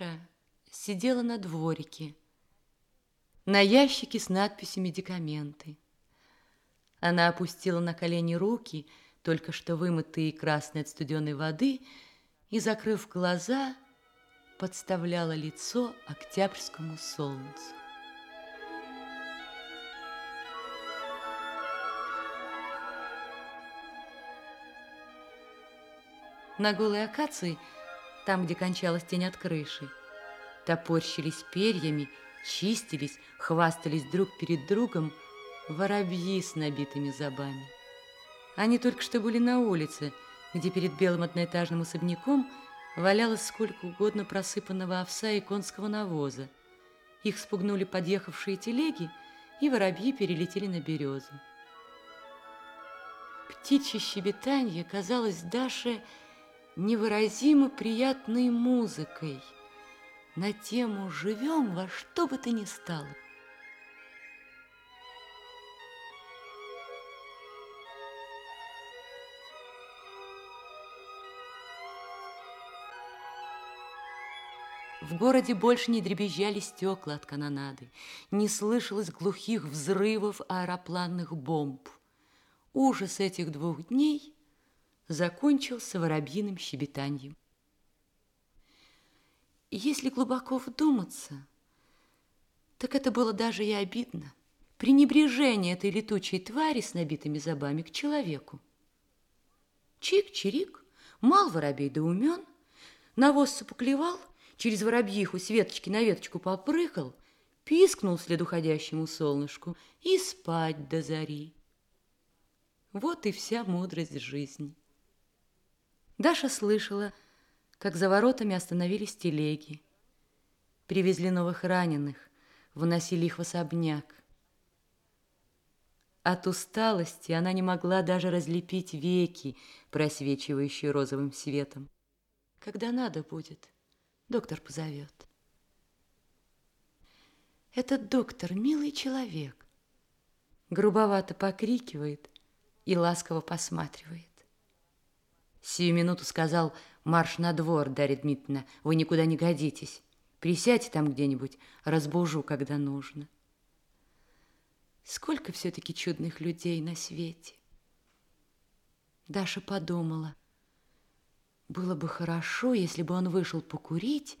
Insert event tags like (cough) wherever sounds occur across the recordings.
Даша сидела на дворике, на ящике с надписью «Медикаменты». Она опустила на колени руки, только что вымытые красной от студеной воды, и, закрыв глаза, подставляла лицо октябрьскому солнцу. На голой акации – там, где кончалась тень от крыши. Топорщились перьями, чистились, хвастались друг перед другом воробьи с набитыми зубами. Они только что были на улице, где перед белым одноэтажным особняком валялось сколько угодно просыпанного овса и конского навоза. Их спугнули подъехавшие телеги, и воробьи перелетели на березу. Птичье щебетанье казалось Даше невыразимо приятной музыкой на тему «Живем во что бы то ни стало». В городе больше не дребезжали стекла от канонады, не слышалось глухих взрывов аэропланных бомб. Ужас этих двух дней – закончился воробьиным щебетанием. Если глубоко вдуматься, так это было даже и обидно. Пренебрежение этой летучей твари с набитыми зубами к человеку. Чик-чирик, мал воробей да умен, навоз поклевал, через воробьиху с веточки на веточку попрыгал, пискнул вслед уходящему солнышку и спать до зари. Вот и вся мудрость жизни. Даша слышала, как за воротами остановились телеги. Привезли новых раненых, выносили их в особняк. От усталости она не могла даже разлепить веки, просвечивающие розовым светом. Когда надо будет, доктор позовет. Этот доктор милый человек. Грубовато покрикивает и ласково посматривает. Сию минуту сказал «Марш на двор, Дарья Дмитриевна, вы никуда не годитесь. Присядьте там где-нибудь, разбужу, когда нужно». Сколько все-таки чудных людей на свете. Даша подумала, было бы хорошо, если бы он вышел покурить,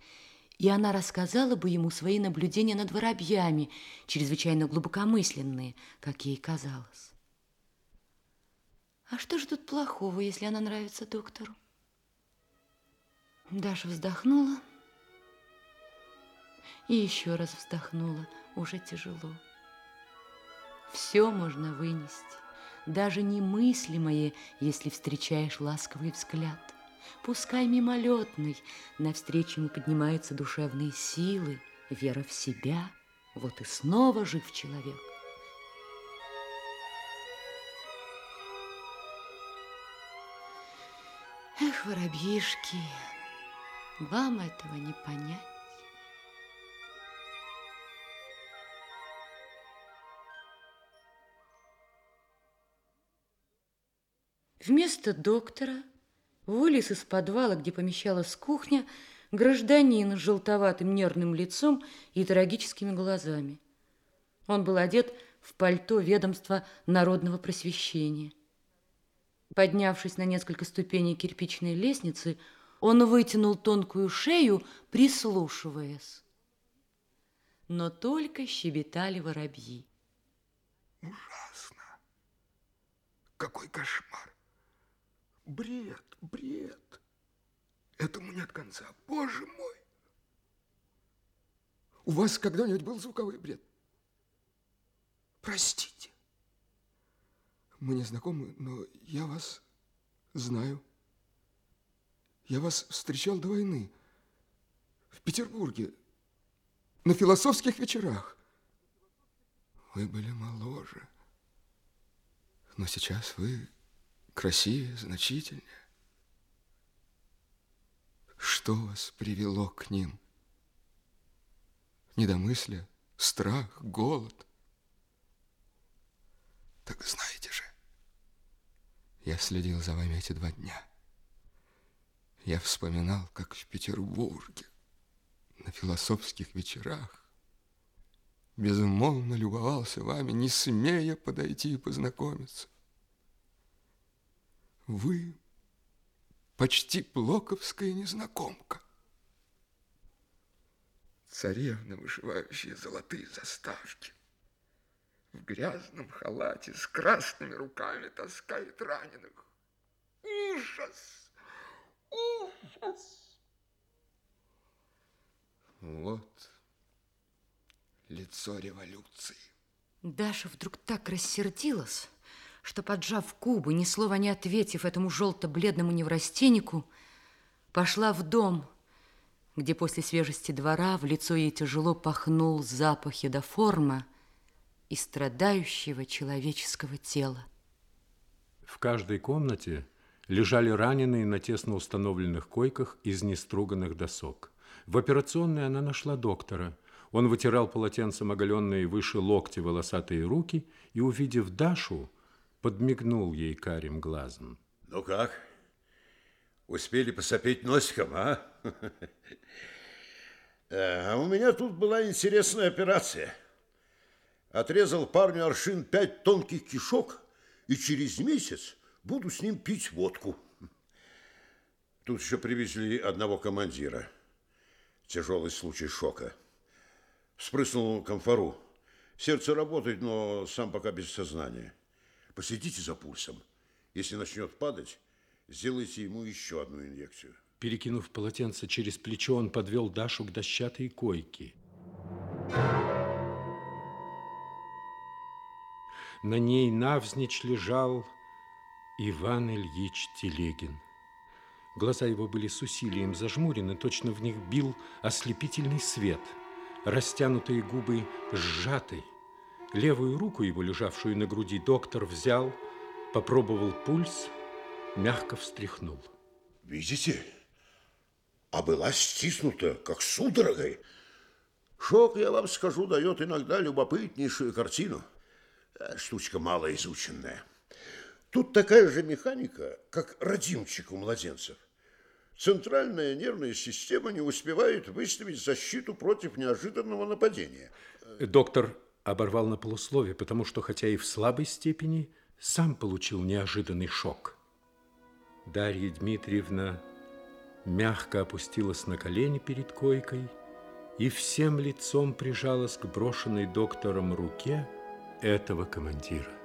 и она рассказала бы ему свои наблюдения над воробьями, чрезвычайно глубокомысленные, как ей казалось. А что же тут плохого, если она нравится доктору? Даша вздохнула и еще раз вздохнула. Уже тяжело. Все можно вынести, даже немыслимое, если встречаешь ласковый взгляд. Пускай мимолетный, навстречу ему поднимаются душевные силы, вера в себя. Вот и снова жив человек. Эх, воробьишки, вам этого не понять. Вместо доктора вылез из подвала, где помещалась кухня, гражданин с желтоватым нервным лицом и трагическими глазами. Он был одет в пальто ведомства народного просвещения. Поднявшись на несколько ступеней кирпичной лестницы, Он вытянул тонкую шею, прислушиваясь. Но только щебетали воробьи. Ужасно! Какой кошмар! Бред, бред! Этому нет конца. Боже мой! У вас когда-нибудь был звуковой бред? Простите. Мы не знакомы, но я вас знаю. Я вас встречал до войны в Петербурге на философских вечерах. Вы были моложе, но сейчас вы красивее, значительнее. Что вас привело к ним? Недомыслие, страх, голод. Так знаете же, я следил за вами эти два дня. Я вспоминал, как в Петербурге на философских вечерах безумолвно любовался вами, не смея подойти и познакомиться. Вы почти блоковская незнакомка. Царевна, вышивающая золотые заставки, в грязном халате с красными руками таскает раненых. Ужас! Ужас! Вот лицо революции. Даша вдруг так рассердилась, что, поджав губы, ни слова не ответив этому желто-бледному неврастеннику, пошла в дом, где после свежести двора в лицо ей тяжело пахнул запах едоформа и страдающего человеческого тела. В каждой комнате лежали раненые на тесно установленных койках из неструганных досок. В операционной она нашла доктора. Он вытирал полотенцем оголенные выше локти волосатые руки и, увидев Дашу, подмигнул ей карим глазом. Ну как? Успели посопеть носиком, а? (laughs) А у меня тут была интересная операция. Отрезал парню аршин пять тонких кишок, и через месяц буду с ним пить водку. Тут еще привезли одного командира. Тяжелый случай шока. Спрыснул комфору. Сердце работает, но сам пока без сознания. Последите за пульсом. Если начнет падать, сделайте ему еще одну инъекцию. Перекинув полотенце через плечо, он подвел Дашу к дощатой койке. На ней навзничь лежал Иван Ильич Телегин. Глаза его были с усилием зажмурены, точно в них бил ослепительный свет. Растянутые губы сжаты. Левую руку его, лежавшую на груди, доктор взял, попробовал пульс, мягко встряхнул. Видите? а была стиснута, как судорогой. Шок, я вам скажу, дает иногда любопытнейшую картину. Штучка малоизученная. Тут такая же механика, как родимчик у младенцев. Центральная нервная система не успевает выставить защиту против неожиданного нападения. Доктор оборвал на полусловие, потому что, хотя и в слабой степени, сам получил неожиданный шок. Дарья Дмитриевна мягко опустилась на колени перед койкой и всем лицом прижалась к брошенной доктором руке этого командира.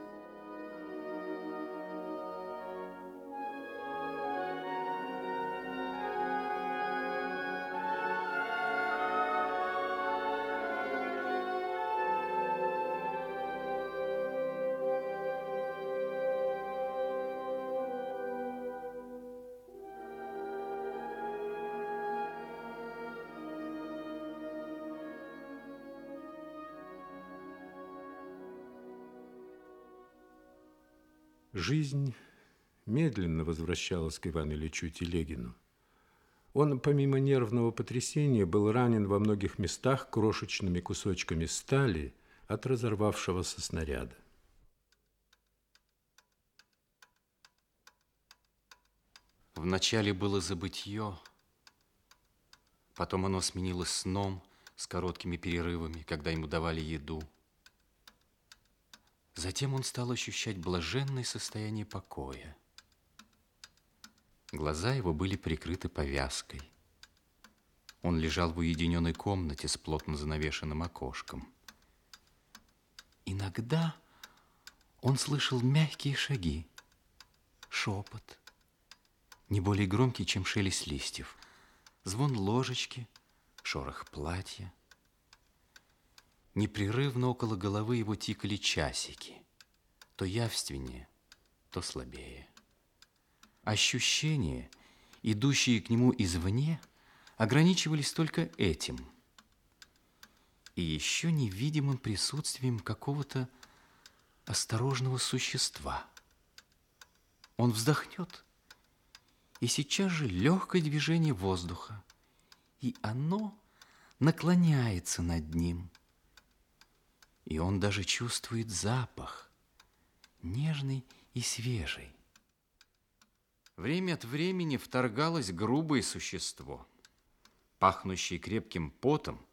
Жизнь медленно возвращалась к Ивану Ильичу Телегину. Он, помимо нервного потрясения, был ранен во многих местах крошечными кусочками стали от разорвавшегося снаряда. Вначале было забытье, потом оно сменилось сном с короткими перерывами, когда ему давали еду – Затем он стал ощущать блаженное состояние покоя. Глаза его были прикрыты повязкой. Он лежал в уединенной комнате с плотно занавешенным окошком. Иногда он слышал мягкие шаги, шепот, не более громкий, чем шелест листьев, звон ложечки, шорох платья. Непрерывно около головы его тикали часики, то явственнее, то слабее. Ощущения, идущие к нему извне, ограничивались только этим и еще невидимым присутствием какого-то осторожного существа. Он вздохнет, и сейчас же легкое движение воздуха, и оно наклоняется над ним. И он даже чувствует запах, нежный и свежий. Время от времени вторгалось грубое существо, пахнущее крепким потом,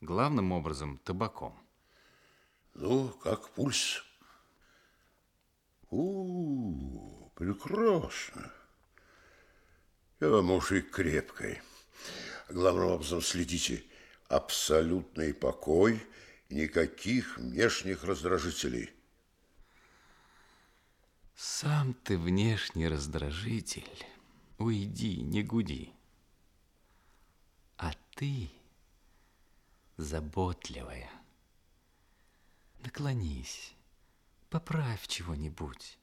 главным образом табаком. Ну, как пульс? У, прекрасно. Я мужик крепкой. Главным образом следите. Абсолютный покой, никаких внешних раздражителей. Сам ты внешний раздражитель. Уйди, не гуди. А ты заботливая. Наклонись, поправь чего-нибудь.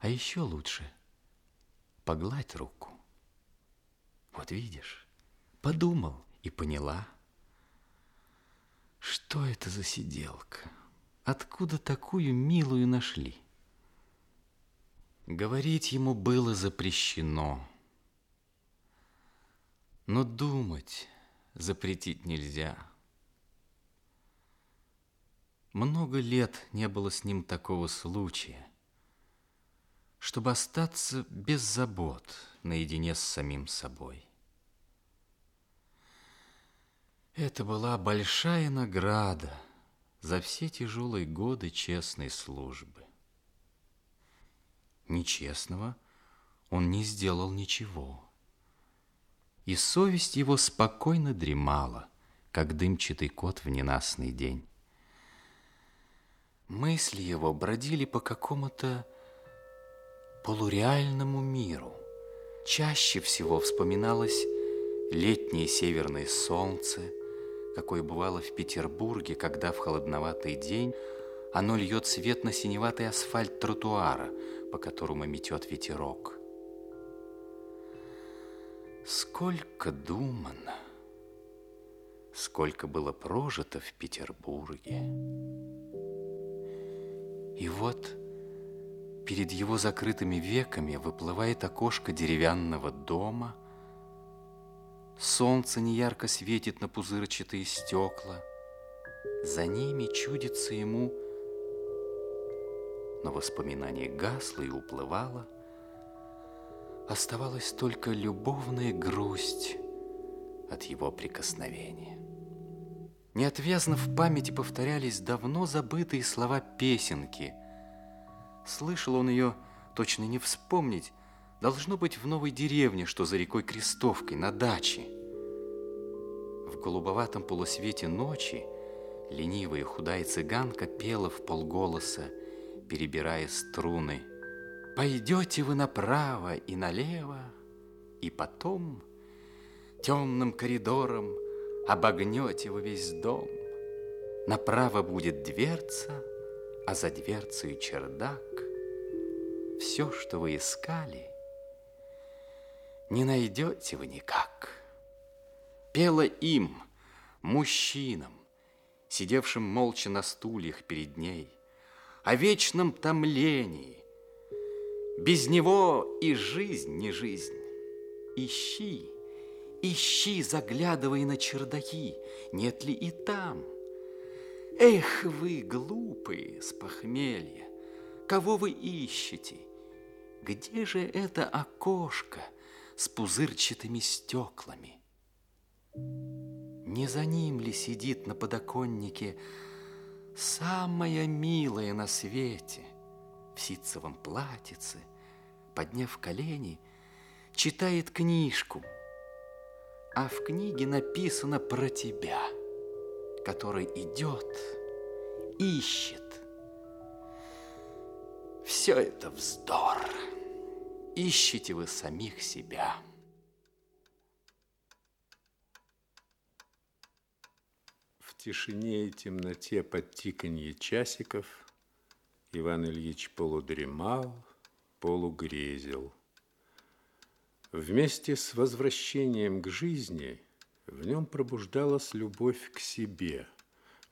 А еще лучше погладь руку. Вот видишь, подумал и поняла. Что это за сиделка? Откуда такую милую нашли? Говорить ему было запрещено. Но думать запретить нельзя. Много лет не было с ним такого случая, чтобы остаться без забот наедине с самим собой. Это была большая награда за все тяжелые годы честной службы. Нечестного он не сделал ничего. И совесть его спокойно дремала, как дымчатый кот в ненастный день. Мысли его бродили по какому-то полуреальному миру. Чаще всего вспоминалось летнее северное солнце, какое бывало в Петербурге, когда в холодноватый день оно льет свет на синеватый асфальт тротуара, по которому метет ветерок. Сколько думано, сколько было прожито в Петербурге. И вот перед его закрытыми веками выплывает окошко деревянного дома, солнце неярко светит на пузырчатые стекла, за ними чудится ему но воспоминание гасло и уплывало. Оставалась только любовная грусть от его прикосновения. Неотвязно в памяти повторялись давно забытые слова песенки. Слышал он ее, точно не вспомнить, должно быть в новой деревне, что за рекой Крестовкой, на даче. В голубоватом полусвете ночи ленивая худая цыганка пела в полголоса перебирая струны. Пойдете вы направо и налево, и потом темным коридором обогнете вы весь дом. Направо будет дверца, а за дверцей чердак. Все, что вы искали, не найдете вы никак. Пела им, мужчинам, сидевшим молча на стульях перед ней, о вечном томлении. Без него и жизнь не жизнь. Ищи, ищи, заглядывай на чердаки, нет ли и там. Эх вы, глупые, с похмелья, кого вы ищете? Где же это окошко с пузырчатыми стеклами? Не за ним ли сидит на подоконнике самая милая на свете, в ситцевом платьице, подняв колени, читает книжку, а в книге написано про тебя, который идет, ищет. Все это вздор. Ищите вы самих себя. В тишине и темноте под тиканье часиков Иван Ильич полудремал, полугрезил. Вместе с возвращением к жизни в нем пробуждалась любовь к себе,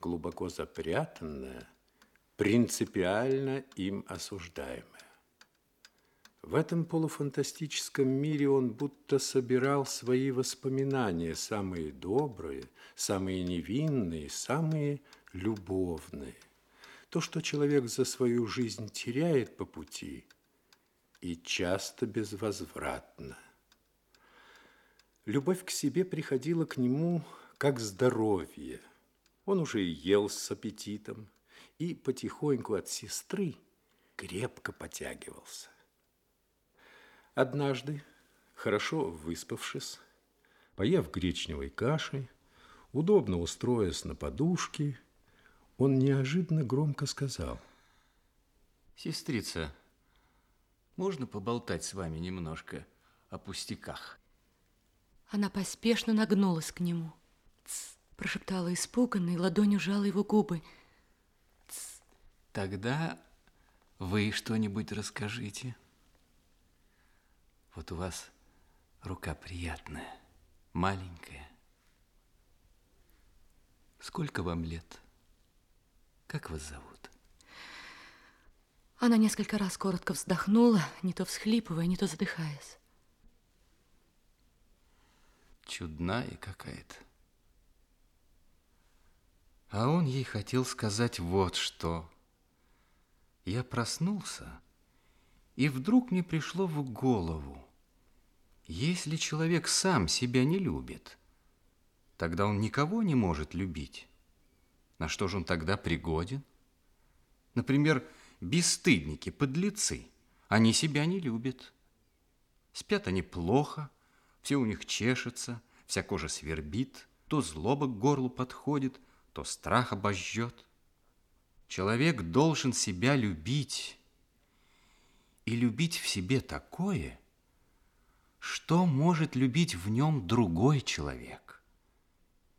глубоко запрятанная, принципиально им осуждаемая. В этом полуфантастическом мире он будто собирал свои воспоминания, самые добрые, самые невинные, самые любовные. То, что человек за свою жизнь теряет по пути, и часто безвозвратно. Любовь к себе приходила к нему как здоровье. Он уже ел с аппетитом и потихоньку от сестры крепко потягивался. Однажды, хорошо выспавшись, поев гречневой каши, удобно устроясь на подушке, он неожиданно громко сказал. Сестрица, можно поболтать с вами немножко о пустяках? Она поспешно нагнулась к нему. «Тсс!» – прошептала испуганно и ладонью жала его губы. «Тсс! Тогда вы что-нибудь расскажите». Вот у вас рука приятная, маленькая. Сколько вам лет? Как вас зовут? Она несколько раз коротко вздохнула, не то всхлипывая, не то задыхаясь. Чудная какая-то. А он ей хотел сказать вот что. Я проснулся, и вдруг мне пришло в голову, если человек сам себя не любит, тогда он никого не может любить. На что же он тогда пригоден? Например, бесстыдники, подлецы, они себя не любят. Спят они плохо, все у них чешется, вся кожа свербит, то злоба к горлу подходит, то страх обожжет. Человек должен себя любить и любить в себе такое – что может любить в нем другой человек?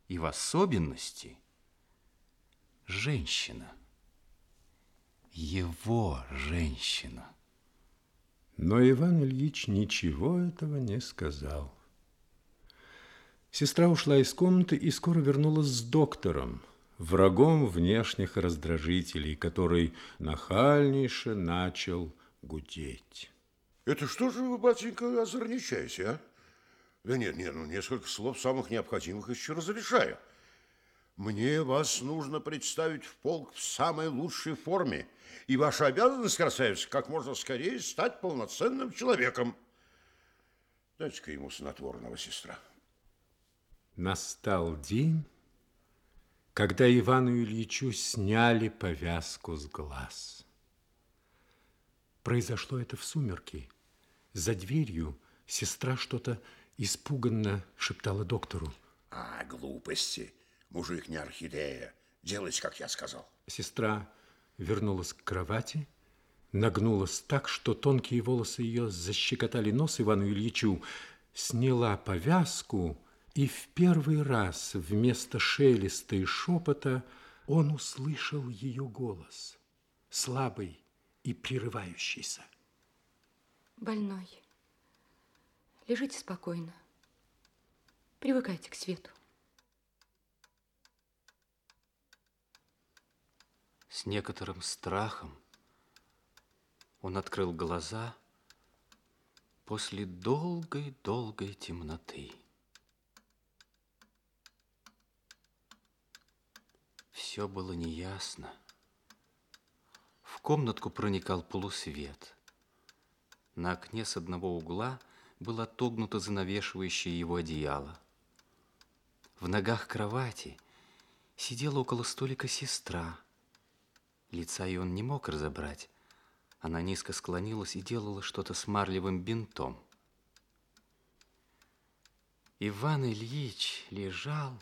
И в особенности женщина. Его женщина. Но Иван Ильич ничего этого не сказал. Сестра ушла из комнаты и скоро вернулась с доктором, врагом внешних раздражителей, который нахальнейше начал гудеть. Это что же вы, батенька, озорничаете, а? Да нет, нет, ну несколько слов самых необходимых еще разрешаю. Мне вас нужно представить в полк в самой лучшей форме. И ваша обязанность, красавица, как можно скорее стать полноценным человеком. Дайте-ка ему снотворного, сестра. Настал день, когда Ивану Ильичу сняли повязку с глаз. Произошло это в сумерки – за дверью сестра что-то испуганно шептала доктору. А, глупости. Мужик не орхидея. Делайте, как я сказал. Сестра вернулась к кровати, нагнулась так, что тонкие волосы ее защекотали нос Ивану Ильичу, сняла повязку, и в первый раз вместо шелеста и шепота он услышал ее голос, слабый и прерывающийся больной. Лежите спокойно. Привыкайте к свету. С некоторым страхом он открыл глаза после долгой-долгой темноты. Все было неясно. В комнатку проникал полусвет – на окне с одного угла было отогнуто занавешивающее его одеяло. В ногах кровати сидела около столика сестра. Лица ее он не мог разобрать. Она низко склонилась и делала что-то с марлевым бинтом. Иван Ильич лежал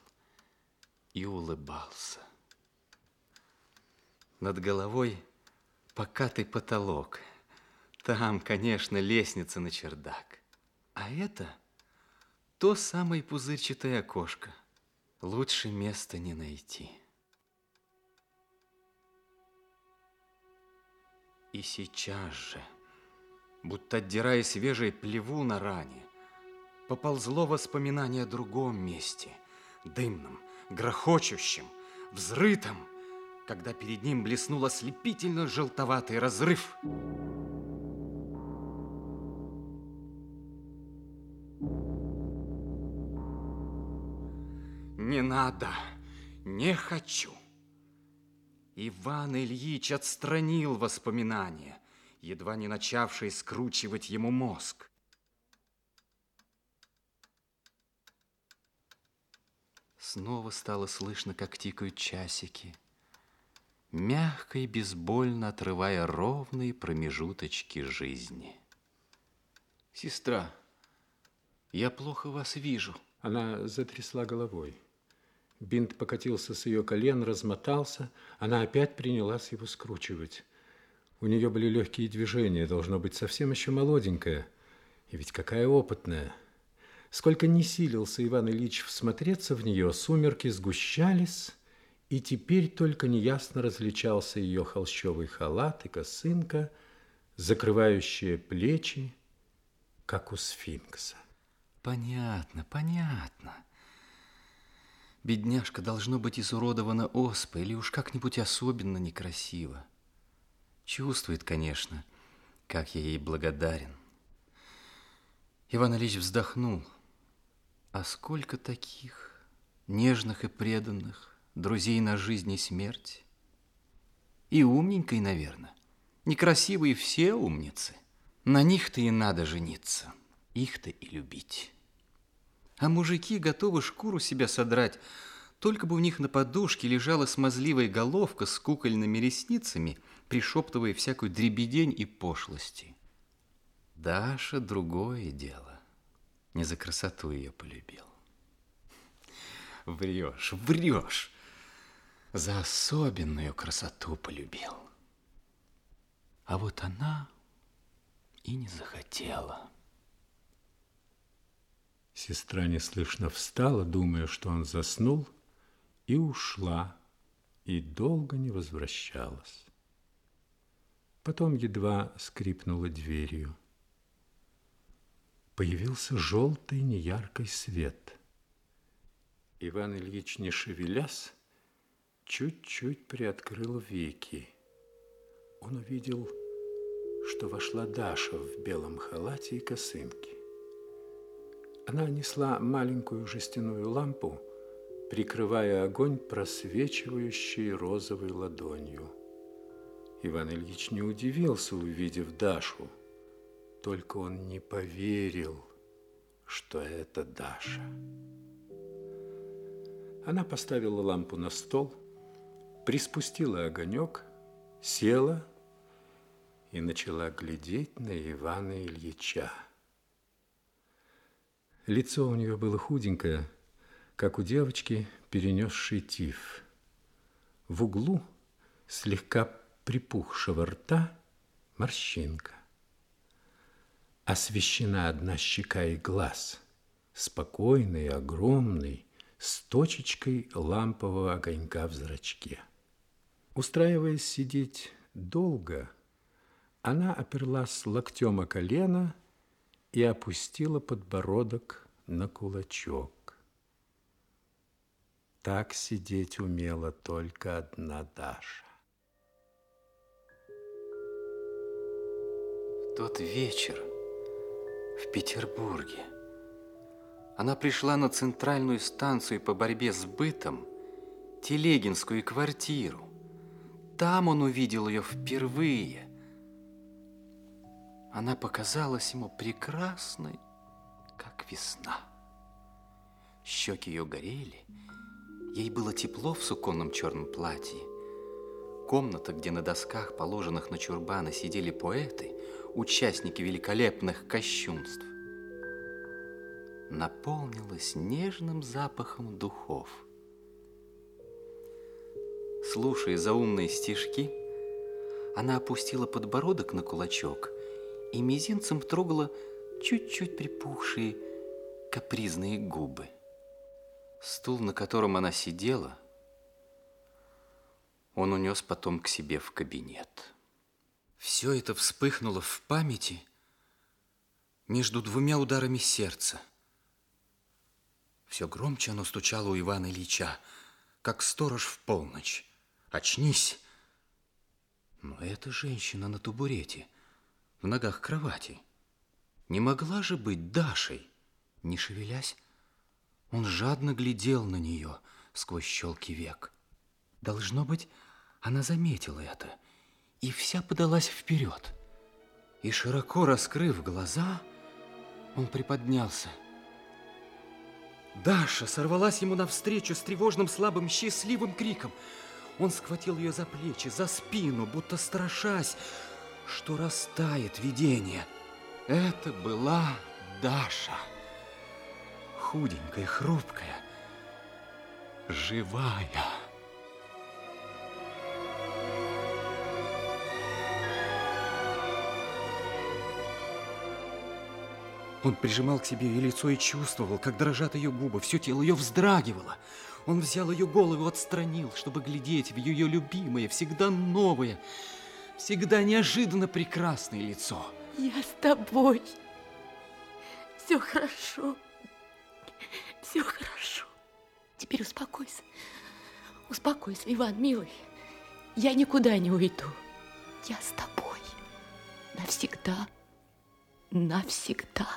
и улыбался. Над головой покатый потолок. Там, конечно, лестница на чердак. А это то самое пузырчатое окошко. Лучше места не найти. И сейчас же, будто отдирая свежей плеву на ране, поползло воспоминание о другом месте, дымном, грохочущем, взрытом, когда перед ним блеснул ослепительно желтоватый разрыв. Не надо, не хочу. Иван Ильич отстранил воспоминания, едва не начавшие скручивать ему мозг. Снова стало слышно, как тикают часики, мягко и безбольно отрывая ровные промежуточки жизни. Сестра, я плохо вас вижу. Она затрясла головой. Бинт покатился с ее колен, размотался. Она опять принялась его скручивать. У нее были легкие движения, должно быть совсем еще молоденькая. И ведь какая опытная. Сколько не силился Иван Ильич всмотреться в нее, сумерки сгущались, и теперь только неясно различался ее холщовый халат и косынка, закрывающие плечи, как у сфинкса. Понятно, понятно. Бедняжка должно быть изуродована оспой или уж как-нибудь особенно некрасиво. Чувствует, конечно, как я ей благодарен. Иван Ильич вздохнул. А сколько таких нежных и преданных друзей на жизнь и смерть? И умненькой, наверное. Некрасивые все умницы. На них-то и надо жениться. Их-то и любить. А мужики готовы шкуру себя содрать, только бы у них на подушке лежала смазливая головка с кукольными ресницами, пришептывая всякую дребедень и пошлости. Даша другое дело. Не за красоту ее полюбил. Врешь, врешь. За особенную красоту полюбил. А вот она и не захотела. Сестра неслышно встала, думая, что он заснул, и ушла, и долго не возвращалась. Потом едва скрипнула дверью. Появился желтый неяркий свет. Иван Ильич, не шевелясь, чуть-чуть приоткрыл веки. Он увидел, что вошла Даша в белом халате и косынке. Она несла маленькую жестяную лампу, прикрывая огонь просвечивающей розовой ладонью. Иван Ильич не удивился, увидев Дашу, только он не поверил, что это Даша. Она поставила лампу на стол, приспустила огонек, села и начала глядеть на Ивана Ильича. Лицо у нее было худенькое, как у девочки, перенесшей тиф. В углу слегка припухшего рта морщинка. Освещена одна щека и глаз, спокойный, огромный, с точечкой лампового огонька в зрачке. Устраиваясь сидеть долго, она оперлась локтем о колено – и опустила подбородок на кулачок. Так сидеть умела только одна Даша. В тот вечер в Петербурге она пришла на центральную станцию по борьбе с бытом, Телегинскую квартиру. Там он увидел ее впервые – она показалась ему прекрасной, как весна. Щеки ее горели, ей было тепло в суконном черном платье. Комната, где на досках, положенных на чурбаны, сидели поэты, участники великолепных кощунств. наполнилась нежным запахом духов. Слушая заумные стишки, она опустила подбородок на кулачок и мизинцем трогала чуть-чуть припухшие капризные губы. Стул, на котором она сидела, он унес потом к себе в кабинет. Все это вспыхнуло в памяти между двумя ударами сердца. Все громче оно стучало у Ивана Ильича, как сторож в полночь. «Очнись!» Но эта женщина на табурете, в ногах кровати, не могла же быть Дашей. Не шевелясь, он жадно глядел на нее сквозь щелки век. Должно быть, она заметила это и вся подалась вперед. И широко раскрыв глаза, он приподнялся. Даша сорвалась ему навстречу с тревожным, слабым, счастливым криком. Он схватил ее за плечи, за спину, будто страшась, что растает видение. Это была Даша. Худенькая, хрупкая, живая. Он прижимал к себе ее лицо и чувствовал, как дрожат ее губы, все тело ее вздрагивало. Он взял ее голову, отстранил, чтобы глядеть в ее любимое, всегда новое, всегда неожиданно прекрасное лицо. Я с тобой. Все хорошо. Все хорошо. Теперь успокойся. Успокойся, Иван, милый. Я никуда не уйду. Я с тобой. Навсегда. Навсегда.